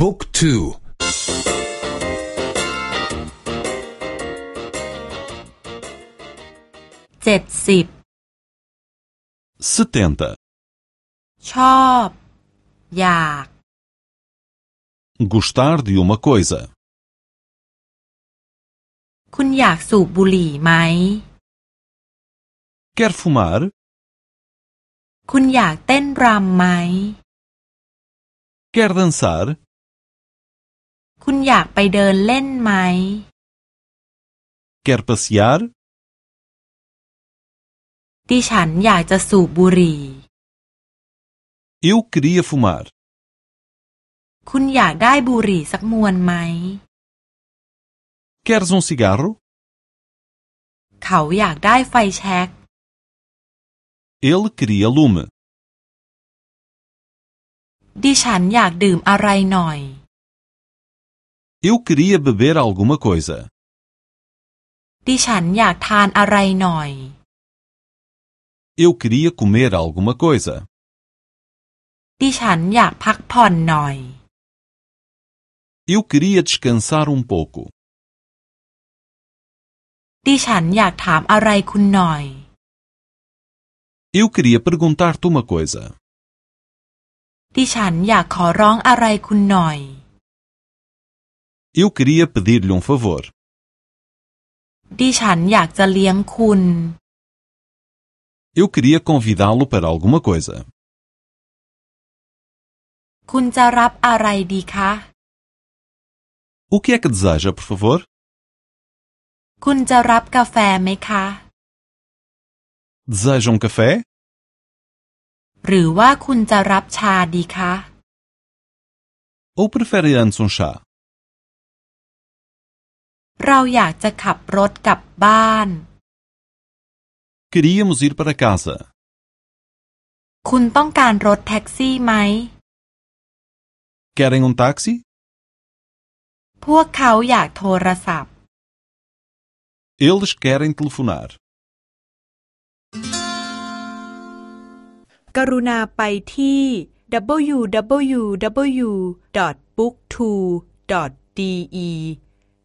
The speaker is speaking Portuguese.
บุ๊กทูเจ็ดสิบ setenta, ชอบ อยาก gostar de uma coisa, คุณอยากสูบบุหรี่ไหม quer fumar, คุณอยากเต้นรำไหม quer dançar, คุณอยากไปเดินเล่นไหม quer passear, ดิฉันอยากจะสูบบุหรี่ eu queria fumar, คุณอยากได้บุหรี่สักมวนไหม queres um cigarro, เขาอยากได้ไฟแช็ก ele queria lume, ดิฉันอยากดื่มอะไรหน่อย eu queria beber alguma coisa, ดิฉันอยากทานอะไรหน่อย eu queria comer alguma coisa, ดิฉันอยากพักผ่อนหน่อย eu queria descansar um pouco, ดิฉันอยากถามอะไรคุณหน่อย eu queria perguntar-te uma coisa, ดิฉันอยากขอร้องอะไรคุณหน่อย eu queria pedir-lhe um favor, ดิฉันอยากจะเลี้ยงคุณ eu queria convidá-lo para alguma coisa, คุณจะรับอะไรดีคะ o que é que deseja, por favor? คุณจะรับกาแฟไหมคะ Deseja um café? หรือว่าคุณจะรับชาดีคะ Ou prefere antes um chá? เราอยากจะขับรถกลับบ้าน Queríamos ir para casa. คุณต้องการรถแท็กซี่ไหม Querem um táxi? พวกเขาอยากโทรศัพท์ Eles querem telefonar. กรุณาไปที่ www.booktwo.de